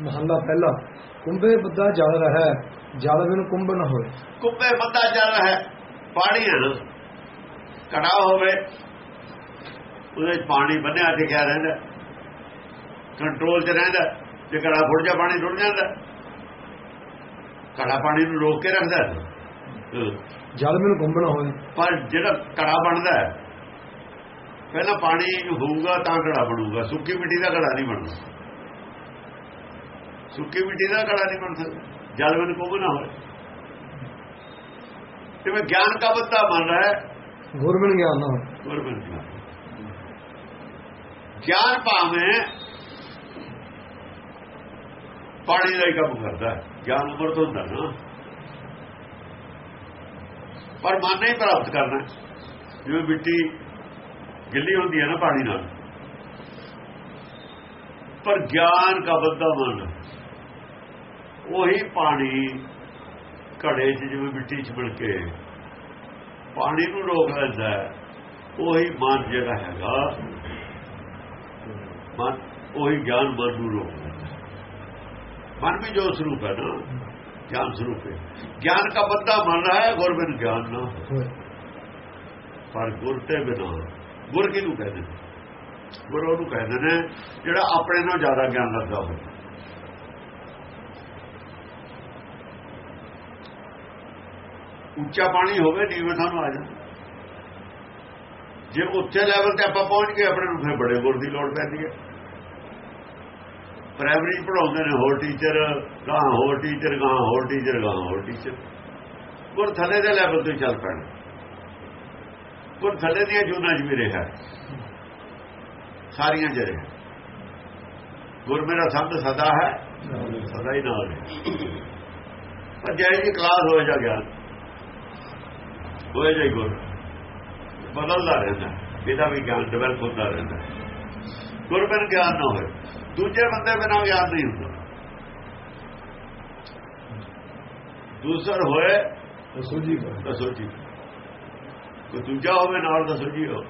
ਮਹੱਲਾ ਪਹਿਲਾ ਕੁੰਭੇ ਬੱਦਾ ਜਲ ਰਹਿ ਜਲ ਬਿਨ ਕੁੰਭ ਨ ਹੋਏ। ਕੁੱਪੇ ਬੰਦਾ ਚੱਲ ਹੈ ਪਾਣੀ ਹੈ ਨਾ। ਕੜਾ ਹੋਵੇ ਉਹਦੇ ਪਾਣੀ ਬੰਨਿਆ ਟਿਕਿਆ ਰਹਿੰਦਾ। ਕੰਟਰੋਲ 'ਚ ਰਹਿੰਦਾ ਜੇ ਕੜਾ ਫੁੱਟ ਜਾ ਪਾਣੀ ਰੁੜ ਜਾਂਦਾ। ਕੜਾ ਪਾਣੀ ਨੂੰ ਰੋਕ ਕੇ ਰੱਖਦਾ। ਹੈ। ਜਲ ਕੁੰਭ ਨ ਹੋਏ। ਪਰ ਜਿਹੜਾ ਕੜਾ ਬਣਦਾ ਹੈ, ਪਹਿਲਾਂ ਪਾਣੀ ਹੋਊਗਾ ਤਾਂ ਕੜਾ ਬਣੂਗਾ ਸੁੱਕੀ ਮਿੱਟੀ ਦਾ ਕੜਾ ਨਹੀਂ ਬਣਦਾ। ਸੁੱਕੀ ਮਿੱਟੀ ਦਾ ਕੜਾ ਨਹੀਂ ਬਣ ਸਕਦਾ। ਜਲ ਬਿਨ ਕੁੰਭ ਨਾ ਹੋਵੇ ਜਿਵੇਂ ਗਿਆਨ ਕਾ ਬੱਤਾ ਬਣ ਰਿਹਾ ਹੈ। ਗੁਰ ਬਿਨ ਗਿਆਨ ਨ ਗੁਰਬਿੰਦ ਗਿਆਨ। ਗਿਆਨ ਭਾਵੇਂ ਪਾਣੀ ਦਾ ਹੀ ਕੰਮ ਕਰਦਾ ਹੈ। ਗਿਆਨ ਅਮਰਤ ਹੁੰਦਾ ਨਾ। ਪਰ ਮਨ ਨਹੀਂ ਪ੍ਰਾਪਤ ਕਰਨਾ ਜਿਵੇਂ ਮਿੱਟੀ ਗਿੱਲੀ ਹੁੰਦੀ ਹੈ ਨਾ ਪਾਣੀ ਨਾਲ। ਪਰ ਗਿਆਨ ਦਾ ਬੱਦਾ ਮਨ। ਉਹੀ ਪਾਣੀ ਘੜੇ 'ਚ ਜਿਵੇਂ ਮਿੱਟੀ 'ਚ ਮਿਲ ਕੇ ਪਾਣੀ ਨੂੰ ਰੋਕ ਲੈਂਦਾ ਹੈ ਉਹੀ ਮਨ ਜਿਹੜਾ ਹੈਗਾ ਮਨ ਉਹੀ ਗਿਆਨ ਮਨ ਨੂੰ ਰੋਕ ਲੈਂਦਾ। ਮਨ ਵੀ ਜੋ ਸਰੂਪ ਹੈ ਨਾ ਗਿਆਨ ਸਰੂਪ ਹੈ ਗਿਆਨ ਦਾ ਬੱਦਾ ਮਨ ਰਹਾ ਹੈ ਗੁਰ ਬਿਨ ਗਿਆਨ ਨਾ ਪਰ ਗੁਰ ਤੇ ਬਿਨਾ ਗੁਰ ਕਿਹਨੂੰ ਕਹਿੰਦੇ? ਗੁਰ ਉਹਨੂੰ ਕਹਿੰਦੇ ਨੇ ਜਿਹੜਾ ਆਪਣੇ ਨਾਲੋਂ ਜ਼ਿਆਦਾ ਗਿਆਨ ਰੱਖਦਾ ਹੋਵੇ ਉੱਚਾ ਪਾਣੀ ਹੋਵੇ, ਨੀਵੇਂ ਸਾਨੂੰ ਆ ਜਾਂਦਾ ਜੇ ਉੱਚੇ ਲੈਵਲ ਤੇ ਆਪਾਂ ਪਹੁੰਚ ਗਏ, ਆਪਣੇ ਨੂੰ ਫਿਰ ਬੜੇ ਗੁਰ ਦੀ ਲੋੜ ਪੈਂਦੀ ਹੈ। ਪ੍ਰਾਇਮਰੀ ਪੜਾਉਂਦੇ ਨੇ, ਹੋਰ ਟੀਚਰ ਗਾਂ ਹੋਰ ਟੀਚਰ ਗਾਂ ਹੋਰ ਟੀਚਰ ਗਾਂ ਹੋਰ ਟੀਚਰ ਗੁਰ ਥੱਲੇ ਦੇ ਲੈਵਲ ਤੇ ਚੱਲ ਪੈਣਾ। ਗੁਰ ਥੱਲੇ ਦੀਆਂ ਜੂਨਾਂ 'ਚ ਵੀ ਰਿਹਾ। ਸਾਰੀਆਂ ਚ ਰਿਹਾ। ਗੁਰ ਮੇਰਾ ਸੰਤ ਸਦਾ ਹੈ, ਸਦਾ ਹੀ ਨਾਲ ਹੈ ਪਰ ਜੈ ਜੀ ਕਲਾਸ ਹੋਏ ਜਾ ਗਿਆ ਹੋਏ ਜਾਈ ਗੁਰ ਬਦਲਦਾ ਰਹਿੰਦਾ ਇਹਦਾ ਵੀ ਗਿਆਨ ਡਿਵੈਲਪ ਹੁੰਦਾ ਰਹਿੰਦਾ। ਗੁਰ ਬਿਨ ਗਿਆਨ ਨਾ ਹੋਏ ਦੂਜੇ ਬੰਦੇ ਬਿਨਾਂ ਗਿਆਨ ਨਹੀਂ ਹੁੰਦਾ। ਦੂਸਰ ਹੋਏ ਤਾਂ ਸੋਚੀ ਕੋਈ ਦੂਜਾ ਹੋਵੇ ਨਾਲ ਤਾਂ ਸੋਚੀ ਹੋ